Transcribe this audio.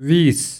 Vice.